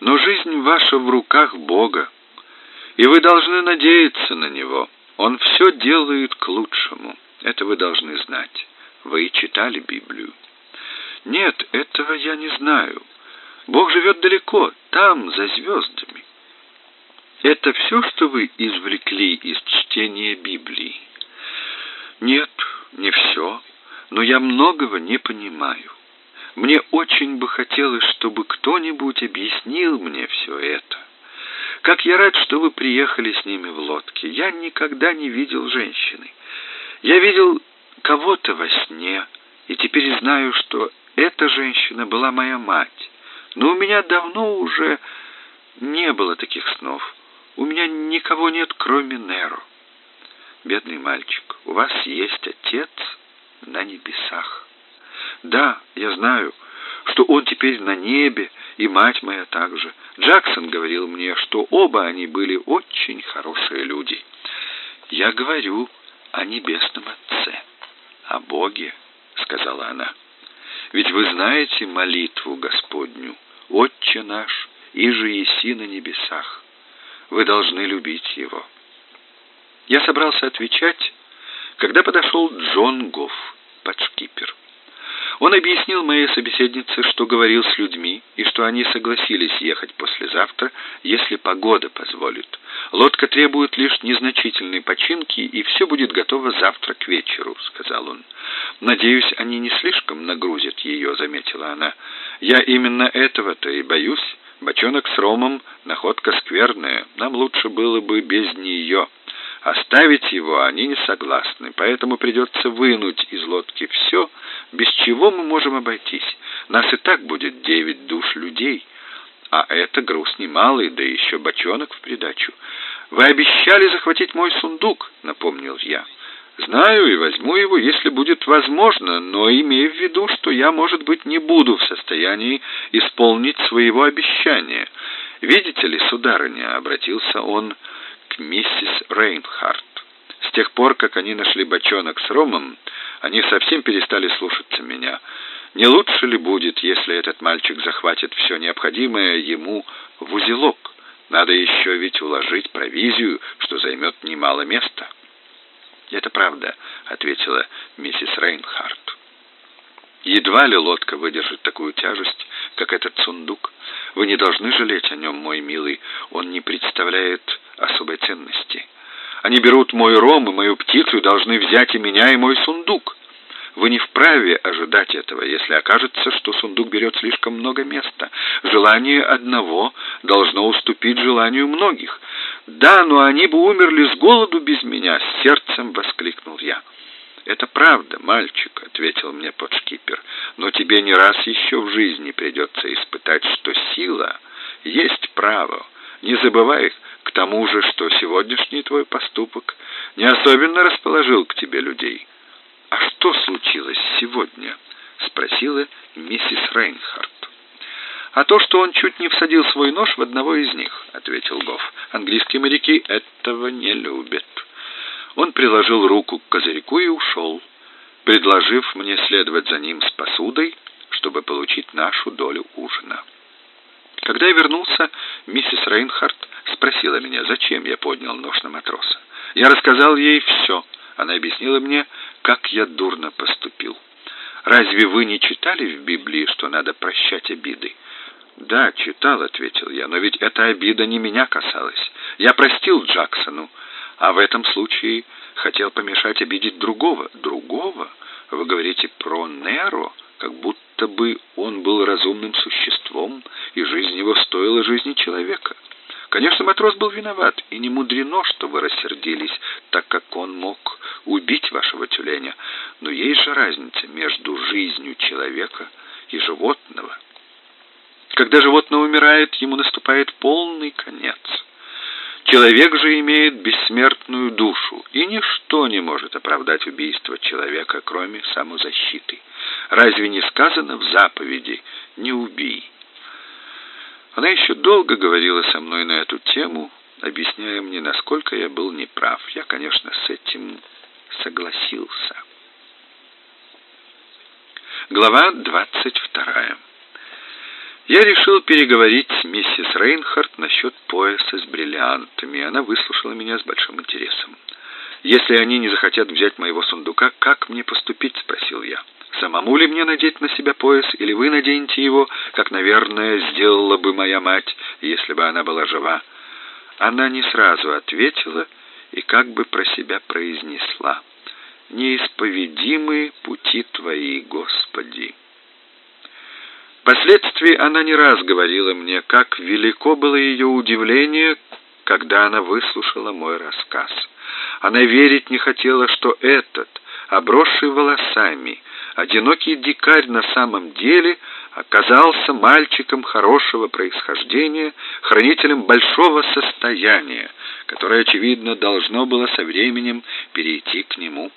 но жизнь ваша в руках Бога, и вы должны надеяться на Него. Он все делает к лучшему. Это вы должны знать. Вы читали Библию. Нет, этого я не знаю. Бог живет далеко, там, за звездами. Это все, что вы извлекли из чтения Библии? Нет, не все, но я многого не понимаю. Мне очень бы хотелось, чтобы кто-нибудь объяснил мне все это. Как я рад, что вы приехали с ними в лодке. Я никогда не видел женщины. Я видел кого-то во сне, и теперь знаю, что эта женщина была моя мать. Но у меня давно уже не было таких снов. У меня никого нет, кроме Неро. Бедный мальчик, у вас есть отец на небесах. Да, я знаю, что он теперь на небе, и мать моя также. Джексон говорил мне, что оба они были очень хорошие люди. Я говорю о небесном Отце, о Боге, сказала она. Ведь вы знаете молитву Господню, Отче наш, и же еси на небесах. Вы должны любить Его. Я собрался отвечать, когда подошел Джон Гофф, подшкипер. Он объяснил моей собеседнице, что говорил с людьми и что они согласились ехать послезавтра, если погода позволит. Лодка требует лишь незначительной починки, и все будет готово завтра к вечеру, сказал он. Надеюсь, они не слишком нагрузят ее, заметила она. Я именно этого-то и боюсь. Бочонок с ромом находка скверная. Нам лучше было бы без нее. Оставить его они не согласны, поэтому придется вынуть из лодки все, без чего мы можем обойтись. Нас и так будет девять душ людей, а это груз немалый, да еще бочонок в придачу. Вы обещали захватить мой сундук, напомнил я. Знаю и возьму его, если будет возможно, но имея в виду, что я, может быть, не буду в состоянии исполнить своего обещания. Видите ли, сударыня, обратился он к миссис Рейнхарт. С тех пор, как они нашли бочонок с ромом, они совсем перестали слушаться меня. Не лучше ли будет, если этот мальчик захватит все необходимое ему в узелок? Надо еще ведь уложить провизию, что займет немало места. «Это правда», — ответила миссис Рейнхарт. «Едва ли лодка выдержит такую тяжесть, как этот сундук. Вы не должны жалеть о нем, мой милый. Он не представляет особой ценности. Они берут мой ром и мою птицу и должны взять и меня, и мой сундук. Вы не вправе ожидать этого, если окажется, что сундук берет слишком много места. Желание одного должно уступить желанию многих. Да, но они бы умерли с голоду без меня, с сердцем воскликнул я. Это правда, мальчик, ответил мне подшкипер. Но тебе не раз еще в жизни придется испытать, что сила есть право. Не забывай к тому же, что сегодняшний твой поступок не особенно расположил к тебе людей. А что случилось сегодня? спросила миссис Рейнхард. А то, что он чуть не всадил свой нож в одного из них, ответил Гофф. Английские моряки этого не любят. Он приложил руку к козырьку и ушел, предложив мне следовать за ним с посудой, чтобы получить нашу долю ужина. Когда я вернулся, миссис Рейнхард спросила меня, зачем я поднял нож на матроса. Я рассказал ей все. Она объяснила мне, как я дурно поступил. Разве вы не читали в Библии, что надо прощать обиды? Да, читал, ответил я, но ведь эта обида не меня касалась. Я простил Джексону, а в этом случае хотел помешать обидеть другого. Другого? Вы говорите про Неро? как будто бы он был разумным существом, и жизнь его стоила жизни человека. Конечно, матрос был виноват, и не мудрено, что вы рассердились, так как он мог убить вашего тюленя. Но есть же разница между жизнью человека и животного. Когда животное умирает, ему наступает полный конец. Человек же имеет бессмертную душу, и ничто не может оправдать убийство человека, кроме самозащиты. Разве не сказано в заповеди «не убий»? Она еще долго говорила со мной на эту тему, объясняя мне, насколько я был неправ. Я, конечно, с этим согласился. Глава двадцать вторая. Я решил переговорить с миссис Рейнхард насчет пояса с бриллиантами. Она выслушала меня с большим интересом. «Если они не захотят взять моего сундука, как мне поступить?» — спросил я. «Самому ли мне надеть на себя пояс, или вы наденете его, как, наверное, сделала бы моя мать, если бы она была жива?» Она не сразу ответила и как бы про себя произнесла. «Неисповедимые пути Твои, Господи!» Впоследствии она не раз говорила мне, как велико было ее удивление, когда она выслушала мой рассказ. Она верить не хотела, что этот, обросший волосами, одинокий дикарь на самом деле оказался мальчиком хорошего происхождения, хранителем большого состояния, которое, очевидно, должно было со временем перейти к нему.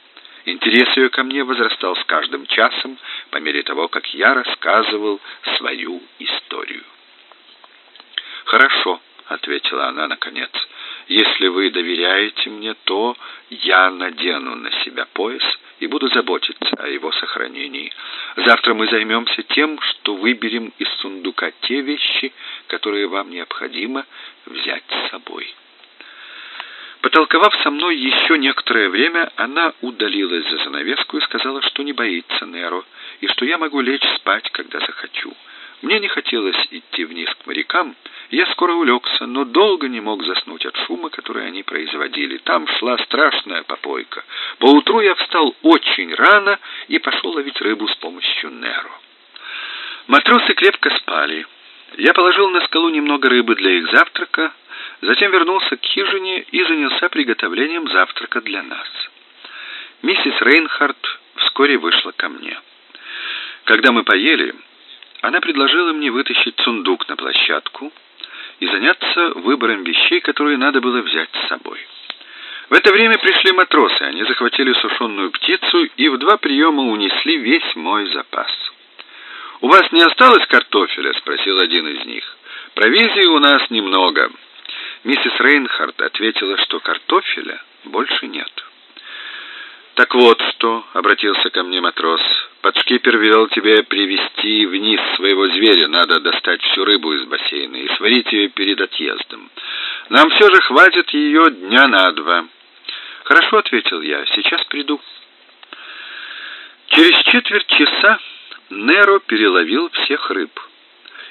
Интерес ее ко мне возрастал с каждым часом, по мере того, как я рассказывал свою историю. «Хорошо», — ответила она наконец, — «если вы доверяете мне, то я надену на себя пояс и буду заботиться о его сохранении. Завтра мы займемся тем, что выберем из сундука те вещи, которые вам необходимо взять с собой». Потолковав со мной еще некоторое время, она удалилась за занавеску и сказала, что не боится Неро, и что я могу лечь спать, когда захочу. Мне не хотелось идти вниз к морякам, я скоро улегся, но долго не мог заснуть от шума, который они производили. Там шла страшная попойка. Поутру я встал очень рано и пошел ловить рыбу с помощью Неро. Матросы крепко спали. Я положил на скалу немного рыбы для их завтрака, Затем вернулся к хижине и занялся приготовлением завтрака для нас. Миссис Рейнхард вскоре вышла ко мне. Когда мы поели, она предложила мне вытащить сундук на площадку и заняться выбором вещей, которые надо было взять с собой. В это время пришли матросы, они захватили сушеную птицу и в два приема унесли весь мой запас. «У вас не осталось картофеля?» — спросил один из них. «Провизии у нас немного». Миссис Рейнхард ответила, что картофеля больше нет. «Так вот что», — обратился ко мне матрос, — «подшкипер велел тебе привести вниз своего зверя, надо достать всю рыбу из бассейна и сварить ее перед отъездом. Нам все же хватит ее дня на два». «Хорошо», — ответил я, — «сейчас приду». Через четверть часа Неро переловил всех рыб,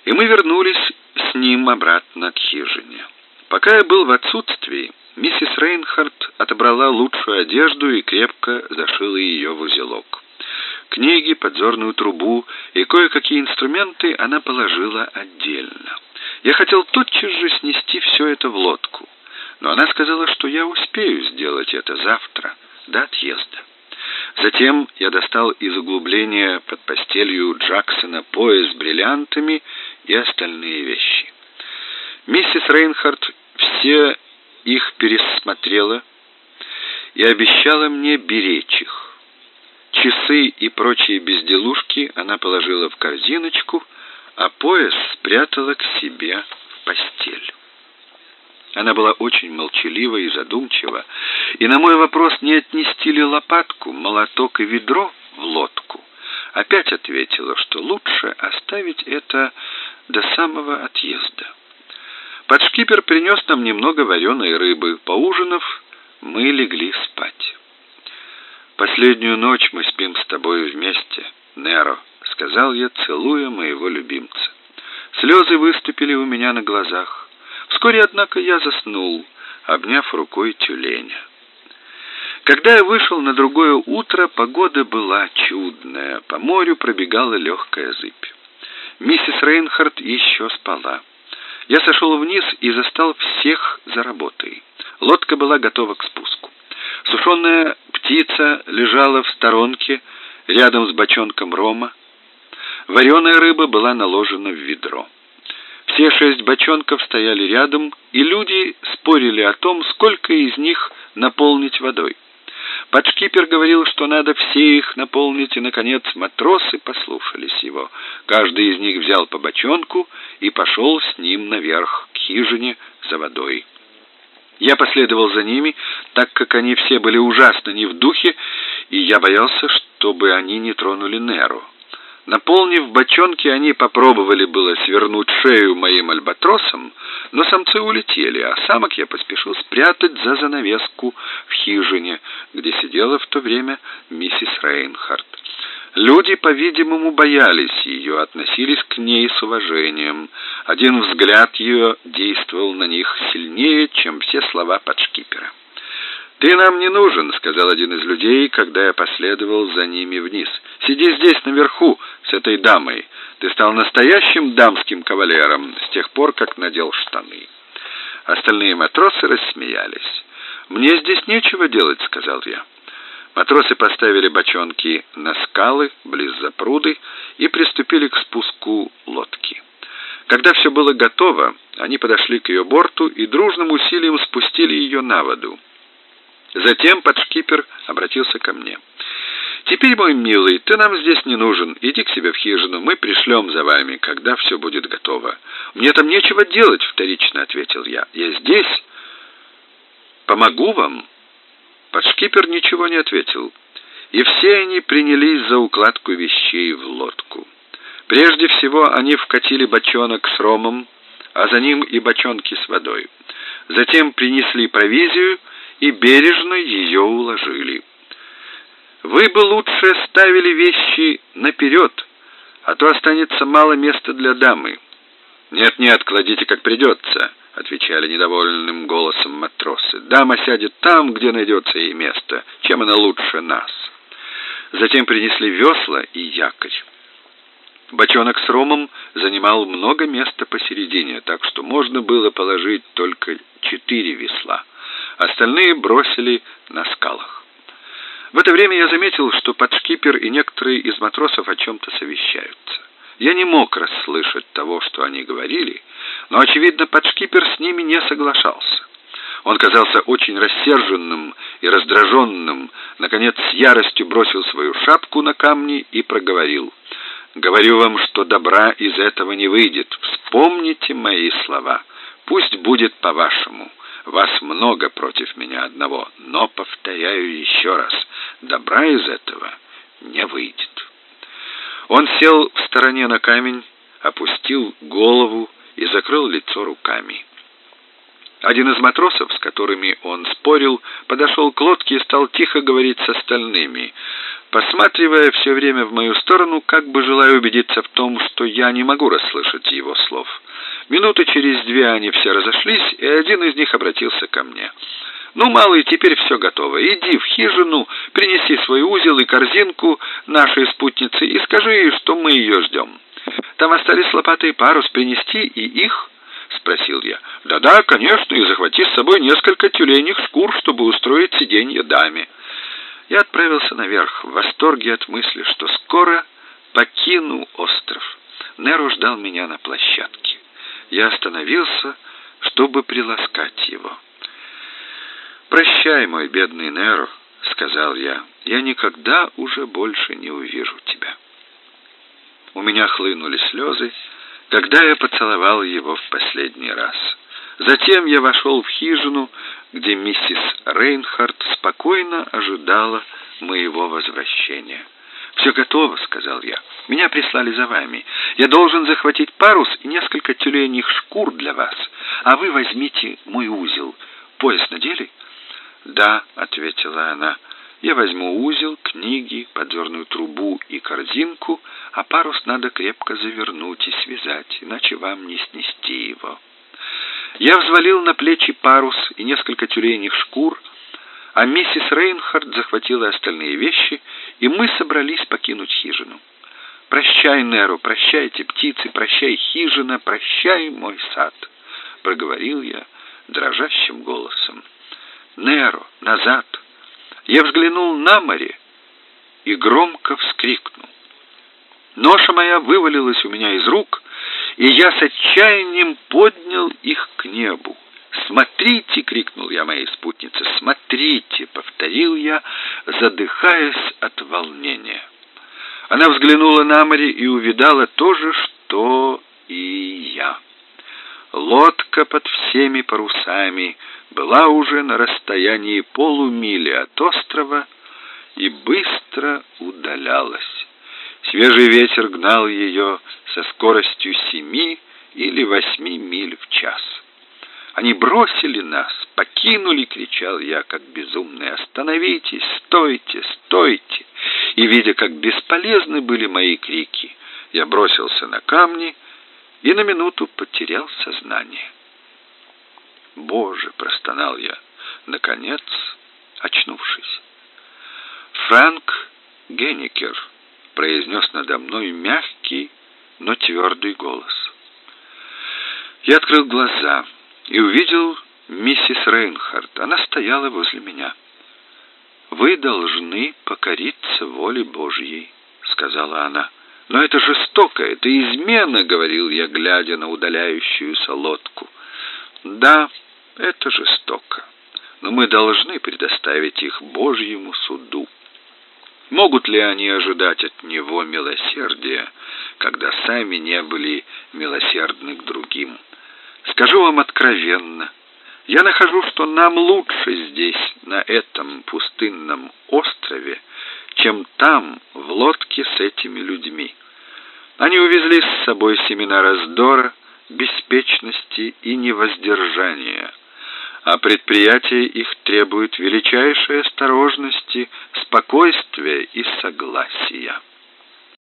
и мы вернулись с ним обратно к хижине. Пока я был в отсутствии, миссис Рейнхард отобрала лучшую одежду и крепко зашила ее в узелок. Книги, подзорную трубу и кое-какие инструменты она положила отдельно. Я хотел тотчас же снести все это в лодку, но она сказала, что я успею сделать это завтра, до отъезда. Затем я достал из углубления под постелью Джексона пояс с бриллиантами и остальные вещи. Миссис Рейнхард все их пересмотрела и обещала мне беречь их. Часы и прочие безделушки она положила в корзиночку, а пояс спрятала к себе в постель. Она была очень молчалива и задумчива, и на мой вопрос, не отнести ли лопатку, молоток и ведро в лодку, опять ответила, что лучше оставить это до самого отъезда. Подшкипер принес нам немного вареной рыбы. Поужинав, мы легли спать. «Последнюю ночь мы спим с тобой вместе, Неро», — сказал я, целуя моего любимца. Слезы выступили у меня на глазах. Вскоре, однако, я заснул, обняв рукой тюленя. Когда я вышел на другое утро, погода была чудная. По морю пробегала легкая зыбь. Миссис Рейнхард еще спала. Я сошел вниз и застал всех за работой. Лодка была готова к спуску. Сушеная птица лежала в сторонке рядом с бочонком рома. Вареная рыба была наложена в ведро. Все шесть бочонков стояли рядом, и люди спорили о том, сколько из них наполнить водой. Подшкипер говорил, что надо все их наполнить, и, наконец, матросы послушались его. Каждый из них взял по бочонку и пошел с ним наверх, к хижине за водой. Я последовал за ними, так как они все были ужасно не в духе, и я боялся, чтобы они не тронули Неру. Наполнив бочонки, они попробовали было свернуть шею моим альбатросам, но самцы улетели, а самок я поспешил спрятать за занавеску в хижине, где сидела в то время миссис Рейнхард. Люди, по-видимому, боялись ее, относились к ней с уважением. Один взгляд ее действовал на них сильнее, чем все слова подшкипера. «Ты нам не нужен», — сказал один из людей, когда я последовал за ними вниз. «Сиди здесь, наверху, с этой дамой. Ты стал настоящим дамским кавалером с тех пор, как надел штаны». Остальные матросы рассмеялись. «Мне здесь нечего делать», — сказал я. Матросы поставили бочонки на скалы близ запруды и приступили к спуску лодки. Когда все было готово, они подошли к ее борту и дружным усилием спустили ее на воду. Затем подшкипер обратился ко мне. «Теперь, мой милый, ты нам здесь не нужен. Иди к себе в хижину, мы пришлем за вами, когда все будет готово». «Мне там нечего делать», — вторично ответил я. «Я здесь. Помогу вам». Подшкипер ничего не ответил, и все они принялись за укладку вещей в лодку. Прежде всего они вкатили бочонок с ромом, а за ним и бочонки с водой. Затем принесли провизию и бережно ее уложили. Вы бы лучше ставили вещи наперед, а то останется мало места для дамы. Нет-нет, кладите как придется, отвечали недовольным голосом матросы. Дама сядет там, где найдется ей место, чем она лучше нас. Затем принесли весла и якорь. Бочонок с ромом занимал много места посередине, так что можно было положить только четыре весла. Остальные бросили на скалах. В это время я заметил, что подшкипер и некоторые из матросов о чем-то совещаются. Я не мог расслышать того, что они говорили, но, очевидно, подшкипер с ними не соглашался. Он казался очень рассерженным и раздраженным, наконец с яростью бросил свою шапку на камни и проговорил. «Говорю вам, что добра из этого не выйдет. Вспомните мои слова. Пусть будет по-вашему. Вас много против меня одного, но, повторяю еще раз, добра из этого не выйдет. Он сел в стороне на камень, опустил голову и закрыл лицо руками. Один из матросов, с которыми он спорил, подошел к лодке и стал тихо говорить с остальными, посматривая все время в мою сторону, как бы желая убедиться в том, что я не могу расслышать его слов. Минуты через две они все разошлись, и один из них обратился ко мне. «Ну, малый, теперь все готово. Иди в хижину, принеси свой узел и корзинку нашей спутнице и скажи ей, что мы ее ждем. Там остались лопаты и парус, принести и их?» — спросил я. «Да-да, конечно, и захвати с собой несколько тюленях шкур, чтобы устроить сиденье даме». Я отправился наверх в восторге от мысли, что скоро покину остров. Неро ждал меня на площадке я остановился, чтобы приласкать его. «Прощай, мой бедный Неро», — сказал я, — «я никогда уже больше не увижу тебя». У меня хлынули слезы, когда я поцеловал его в последний раз. Затем я вошел в хижину, где миссис Рейнхард спокойно ожидала моего возвращения. «Все готово», — сказал я. «Меня прислали за вами. Я должен захватить парус и несколько тюленьих шкур для вас, а вы возьмите мой узел. Пояс надели?» «Да», — ответила она. «Я возьму узел, книги, подзорную трубу и корзинку, а парус надо крепко завернуть и связать, иначе вам не снести его». Я взвалил на плечи парус и несколько тюленьих шкур, а миссис Рейнхард захватила остальные вещи, и мы собрались покинуть хижину. «Прощай, Неру, прощайте, птицы, прощай, хижина, прощай, мой сад», — проговорил я дрожащим голосом. «Неру, назад!» Я взглянул на море и громко вскрикнул. Ноша моя вывалилась у меня из рук, и я с отчаянием поднял их к небу. «Смотрите!» — крикнул я моей спутнице. «Смотрите!» — повторил я, задыхаясь от волнения. Она взглянула на море и увидала то же, что и я. Лодка под всеми парусами была уже на расстоянии полумили от острова и быстро удалялась. Свежий ветер гнал ее со скоростью семи или восьми миль в час. Они бросили нас, покинули, кричал я, как безумный. Остановитесь, стойте, стойте. И видя, как бесполезны были мои крики, я бросился на камни и на минуту потерял сознание. «Боже!» — простонал я, наконец, очнувшись. «Франк Генникер», — произнес надо мной мягкий, но твердый голос. Я открыл глаза и увидел миссис Рейнхард. Она стояла возле меня. «Вы должны покориться воле Божьей», — сказала она. «Но это жестоко, это измена», — говорил я, глядя на удаляющуюся лодку. «Да, это жестоко, но мы должны предоставить их Божьему суду. Могут ли они ожидать от Него милосердия, когда сами не были милосердны к другим? Скажу вам откровенно, я нахожу, что нам лучше здесь, на этом пустынном острове, чем там, в лодке с этими людьми. Они увезли с собой семена раздора, беспечности и невоздержания, а предприятие их требует величайшей осторожности, спокойствия и согласия.